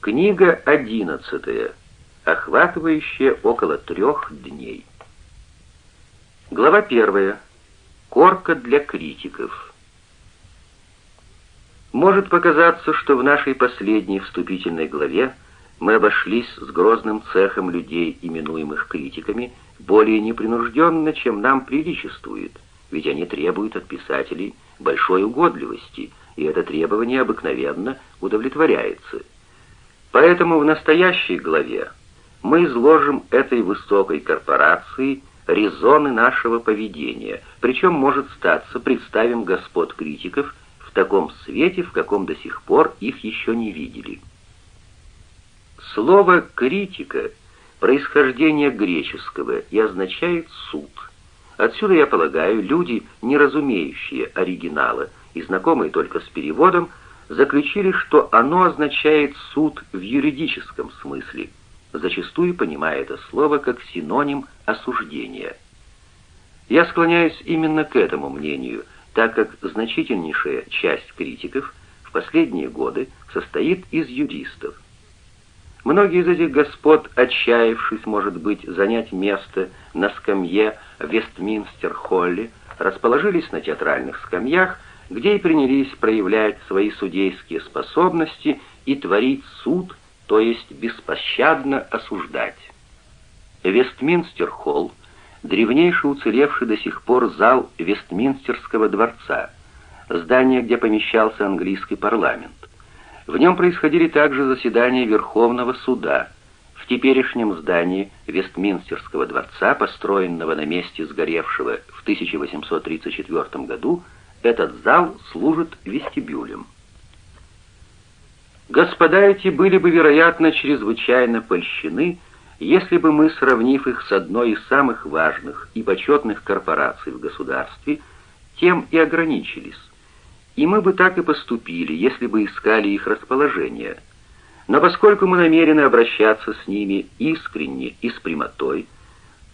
Книга одиннадцатая, охватывающая около трех дней. Глава первая. Корка для критиков. Может показаться, что в нашей последней вступительной главе мы обошлись с грозным цехом людей, именуемых критиками, более непринужденно, чем нам приличествует, ведь они требуют от писателей большой угодливости, и это требование обыкновенно удовлетворяется – Поэтому в настоящей главе мы изложим этой высокой корпорации резоны нашего поведения, причем, может статься, представим господ критиков в таком свете, в каком до сих пор их еще не видели. Слово «критика» происхождение греческого и означает «суд». Отсюда, я полагаю, люди, не разумеющие оригинала и знакомые только с переводом, заключили, что оно означает суд в юридическом смысле, зачастую понимая это слово как синоним осуждения. Я склоняюсь именно к этому мнению, так как значительнейшая часть критиков в последние годы состоит из юристов. Многие из этих господ, отчаявшись, может быть, занять место на скамье в Вестминстер-холле, расположились на театральных скамьях, где и принялись проявлять свои судейские способности и творить суд, то есть беспощадно осуждать. Вестминстер-холл — древнейший уцелевший до сих пор зал Вестминстерского дворца, здание, где помещался английский парламент. В нем происходили также заседания Верховного суда. В теперешнем здании Вестминстерского дворца, построенного на месте сгоревшего в 1834 году, этот зал служит вестибюлем. Господа эти были бы, вероятно, чрезвычайно польщены, если бы мы, сравнив их с одной из самых важных и почетных корпораций в государстве, тем и ограничились. И мы бы так и поступили, если бы искали их расположение. Но поскольку мы намерены обращаться с ними искренне и с прямотой,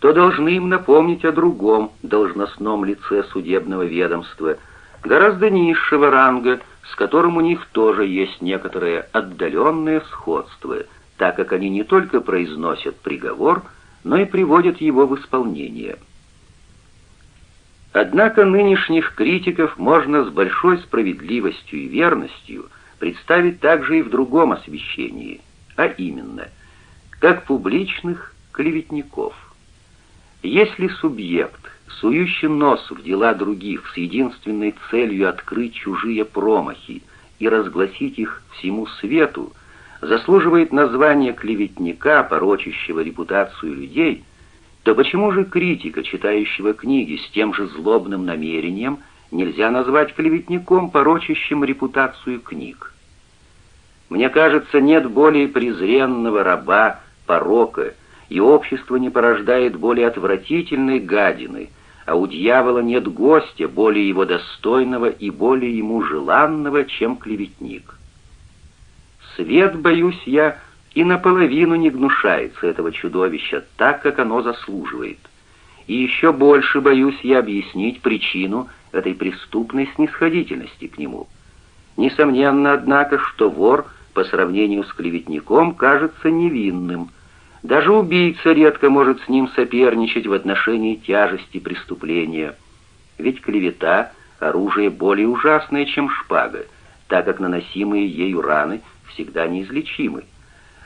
то должны им напомнить о другом должностном лице судебного ведомства – гораздо низшего ранга, с которым у них тоже есть некоторое отдаленное сходство, так как они не только произносят приговор, но и приводят его в исполнение. Однако нынешних критиков можно с большой справедливостью и верностью представить также и в другом освещении, а именно, как публичных клеветников. Если субъект сующий нос в дела других с единственной целью открыть чужие промахи и разгласить их всему свету, заслуживает названия клеветника, порочащего репутацию людей, то почему же критика, читающего книги с тем же злобным намерением, нельзя назвать клеветником, порочащим репутацию книг? Мне кажется, нет более презренного раба, порока, и общество не порождает более отвратительной гадины — а у дьявола нет гостя, более его достойного и более ему желанного, чем клеветник. Свет, боюсь я, и наполовину не гнушается этого чудовища так, как оно заслуживает. И еще больше боюсь я объяснить причину этой преступной снисходительности к нему. Несомненно, однако, что вор по сравнению с клеветником кажется невинным – даже убийца редко может с ним соперничать в отношении тяжести преступления. Ведь клевета — оружие более ужасное, чем шпага, так как наносимые ею раны всегда неизлечимы.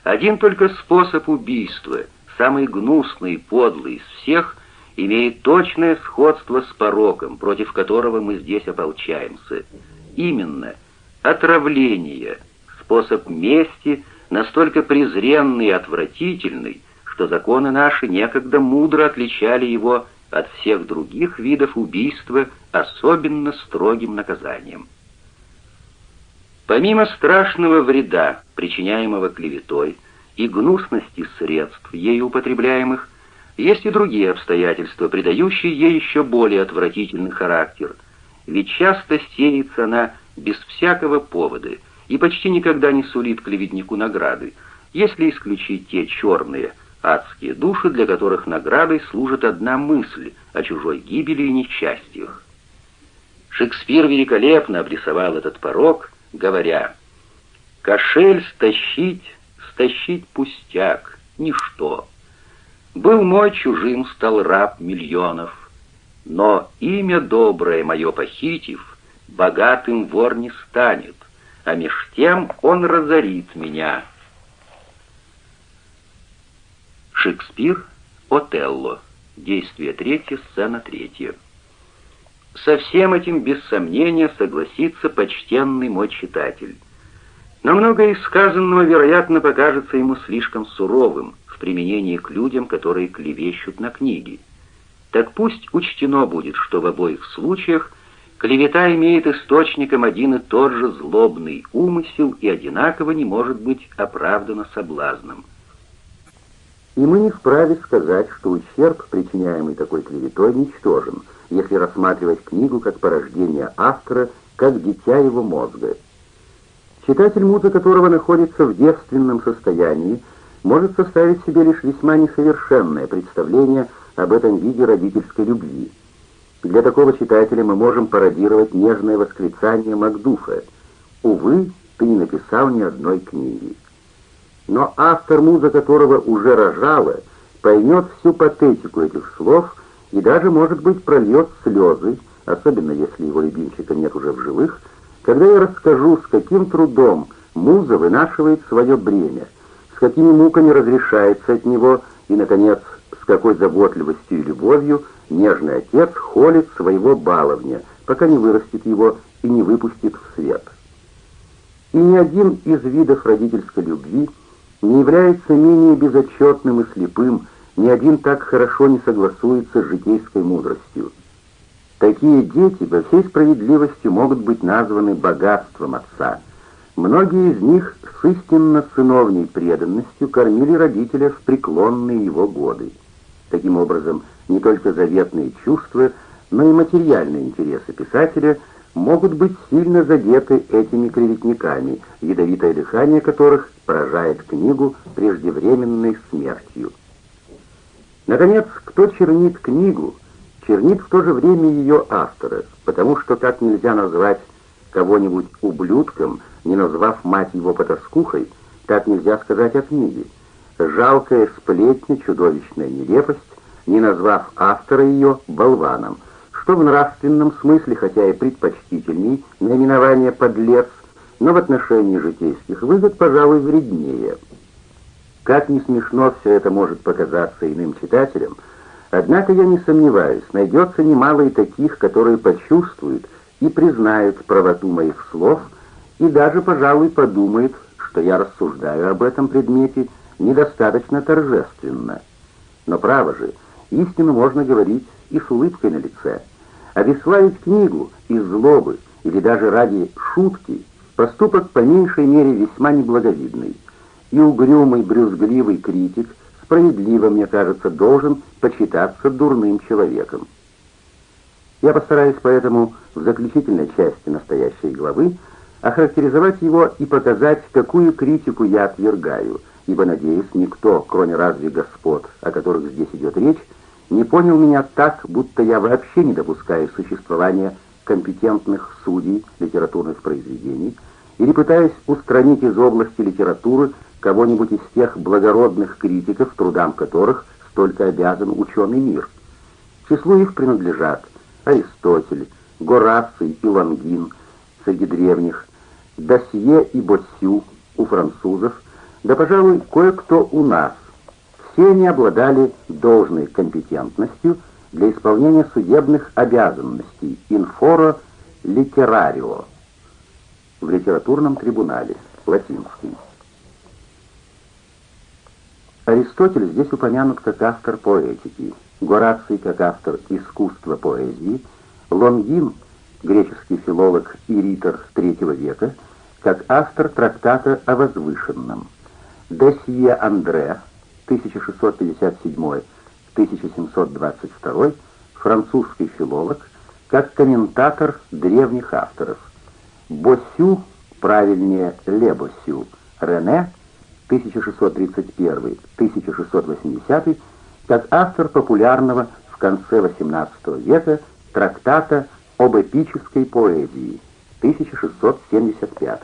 Один только способ убийства, самый гнусный и подлый из всех, имеет точное сходство с пороком, против которого мы здесь ополчаемся. Именно отравление, способ мести — настолько презренный и отвратительный, что законы наши некогда мудро отличали его от всех других видов убийства особенно строгим наказанием. Помимо страшного вреда, причиняемого клеветой, и гнусности средств, ею употребляемых, есть и другие обстоятельства, придающие ей еще более отвратительный характер, ведь часто сеется она без всякого повода – и почти никогда не сулит клеветнику награды, если исключить те черные, адские души, для которых наградой служит одна мысль о чужой гибели и несчастьях. Шекспир великолепно обрисовал этот порог, говоря «Кошель стащить стащить пустяк, ничто. Был мой чужим, стал раб миллионов, но имя доброе мое похитив, богатым вор не станет, а меж тем он разорит меня. Шекспир, Отелло, действие третье, сцена третья. Со всем этим без сомнения согласится почтенный мой читатель. Но многое из сказанного, вероятно, покажется ему слишком суровым в применении к людям, которые клевещут на книги. Так пусть учтено будет, что в обоих случаях клевета имеет источником один и тот же злобный умысел и одинаково не может быть оправдана соблазном. И мы не вправе сказать, что ущерб, причиняемый такой клеветой, ничтожен, если рассматривать книгу как порождение автора, как дитя его мозга. Читатель, муза которого находится в девственном состоянии, может составить себе лишь весьма несовершенное представление об этом виде родительской любви. Для такого читателя мы можем пародировать нежное восклицание Макдуфа «Увы, ты не написал ни одной книги». Но автор, муза которого уже рожала, поймет всю патетику этих слов и даже, может быть, прольет слезы, особенно если его любимчика нет уже в живых, когда я расскажу, с каким трудом муза вынашивает свое бремя, с какими муками разрешается от него и, наконец, с какой заботливостью и любовью нежный отец холит своего баловня, пока не вырастет его и не выпустит в свет. И ни один из видов родительской любви не является менее безотчетным и слепым, ни один так хорошо не согласуется с житейской мудростью. Такие дети во всей справедливости могут быть названы богатством отца. Многие из них с истинно сыновней преданностью кормили родителя в преклонные его годы. Таким образом, не только заветные чувства, но и материальные интересы писателя могут быть сильно задеты этими клеветниками, ядовитое дыхание которых поражает книгу преждевременной смертью. Наконец, кто чернит книгу – чернит в то же время ее автора, потому что как нельзя назвать кого-нибудь ублюдком, не назвав мать его потаскухой, так нельзя сказать о книге. Жалкая сплетня, чудовищная нелепость, не назвав автора ее болваном, что в нравственном смысле, хотя и предпочтительней, наименование «подлец», но в отношении житейских выгод, пожалуй, вреднее. Как не смешно все это может показаться иным читателям, Однако я не сомневаюсь, найдется немало и таких, которые почувствуют и признают правоту моих слов, и даже, пожалуй, подумают, что я рассуждаю об этом предмете недостаточно торжественно. Но право же, истину можно говорить и с улыбкой на лице. Обесславить книгу из злобы или даже ради шутки поступок по меньшей мере весьма неблаговидный. И угрюмый, брюзгливый критик – справедливо, мне кажется, должен почитаться дурным человеком. Я постараюсь поэтому в заключительной части настоящей главы охарактеризовать его и показать, какую критику я отвергаю, ибо, надеюсь, никто, кроме разве господ, о которых здесь идет речь, не понял меня так, будто я вообще не допускаю существования компетентных судей литературных произведений или пытаюсь устранить из области литературы кого-нибудь из тех благородных критиков, трудам которых столько обязан ученый мир. Числу их принадлежат Аристотель, Гораций и Лангин среди древних, Досье и Боссю у французов, да, пожалуй, кое-кто у нас. Все они обладали должной компетентностью для исполнения судебных обязанностей инфоро литерарио в литературном трибунале, латинский. Аристотель здесь упомянут как автор поэтики, Гораций как автор искусства поэзии, Лонгин, греческий филолог и ритор III века, как автор трактата о возвышенном, Десье Андре, 1667-1722, французский филолог, как комментатор древних авторов, Босю, правильнее Лебосю, Рене, 1631-1680, как автор популярного в конце XVIII века трактата об эпической поэзии 1675.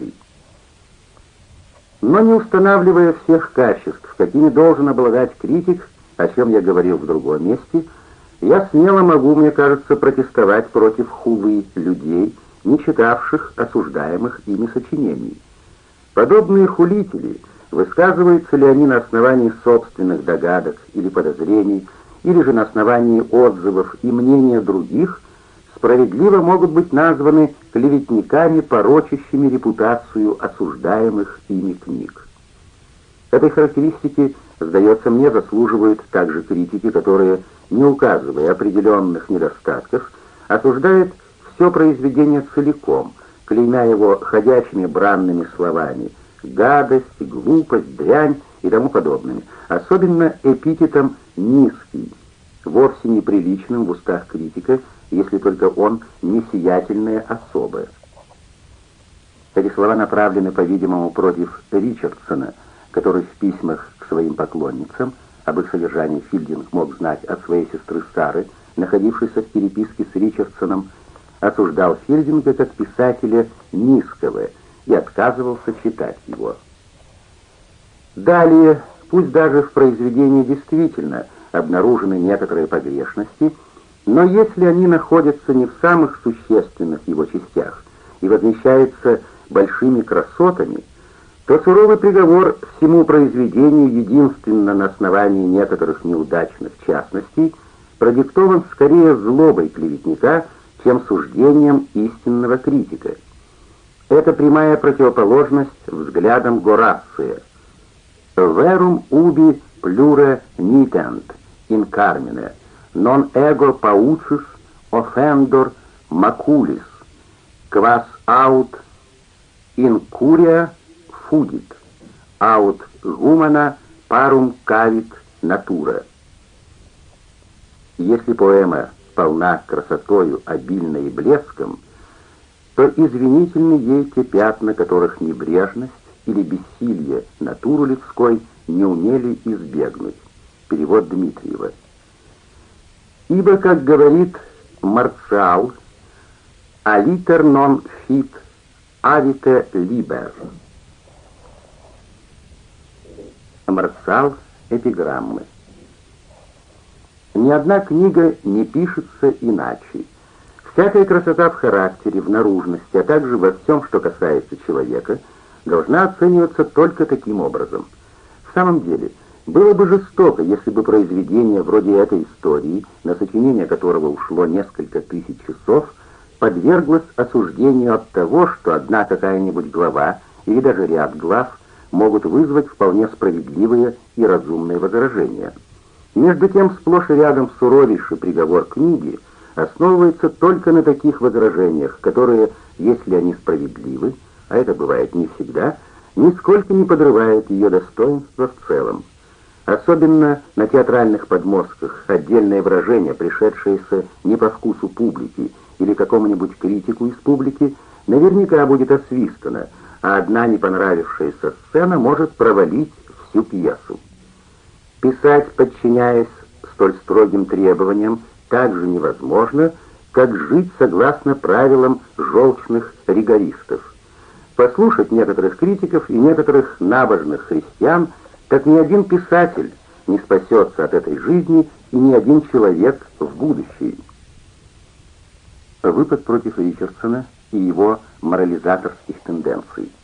Но не устанавливая всех качеств, какими должен обладать критик, о чем я говорил в другом месте, я смело могу, мне кажется, протестовать против хулы людей, не читавших осуждаемых ими сочинений. Подобные хулители, высказываются ли они на основании собственных догадок или подозрений, или же на основании отзывов и мнения других, справедливо могут быть названы клеветниками, порочащими репутацию осуждаемых ими книг. Этой характеристики, сдается мне, заслуживают также критики, которые, не указывая определенных недостатков, осуждают все произведение целиком, клеймя его ходячими бранными словами «гадость», «глупость», «дрянь» и тому подобными, особенно эпитетом «низкий», вовсе неприличным в устах критика, если только он не сиятельная особа. Эти слова направлены, по-видимому, против Ричардсона, который в письмах к своим поклонницам, об их содержании Филдинг мог знать от своей сестры Сары, находившейся в переписке с Ричардсоном, осуждал Филдинга как писателя низкого и отказывался читать его. Далее, пусть даже в произведении действительно обнаружены некоторые погрешности, но если они находятся не в самых существенных его частях и возмещаются большими красотами, то суровый приговор всему произведению единственно на основании некоторых неудачных частностей продиктован скорее злобой клеветника, чем суждением истинного критика. Это прямая противоположность взглядам Горация. «Verum ubi plure nitent» in carmine, non ego paucis offendor maculis, quas aut in curia fugit, aut humana parum cavit natura. Если поэма полна красотою, обильна и блеском, то извинительны ей те пятна, которых небрежность или бессилие натуры людской не умели избегнуть. Перевод Дмитриева. Ибо, как говорит Марциал, «Aliter non fit, Avite, liber». Марциал эпиграммы. Ни одна книга не пишется иначе. Всякая красота в характере, в наружности, а также во всем, что касается человека, должна оцениваться только таким образом. В самом деле – было бы жестоко, если бы произведение вроде этой истории, на сочинение которого ушло несколько тысяч часов, подверглось осуждению от того, что одна какая-нибудь глава или даже ряд глав могут вызвать вполне справедливые и разумные возражения. Между тем, сплошь и рядом суровейший приговор книги основывается только на таких возражениях, которые, если они справедливы, а это бывает не всегда, нисколько не подрывают ее достоинства в целом. Особенно на театральных подмостках отдельное выражение, пришедшееся не по вкусу публики или какому-нибудь критику из публики, наверняка будет освистано, а одна не понравившаяся сцена может провалить всю пьесу. Писать, подчиняясь столь строгим требованиям, так же невозможно, как жить согласно правилам желчных ригористов. Послушать некоторых критиков и некоторых набожных христиан – так ни один писатель не спасется от этой жизни и ни один человек в будущее. Выпад против Ричардсона и его морализаторских тенденций –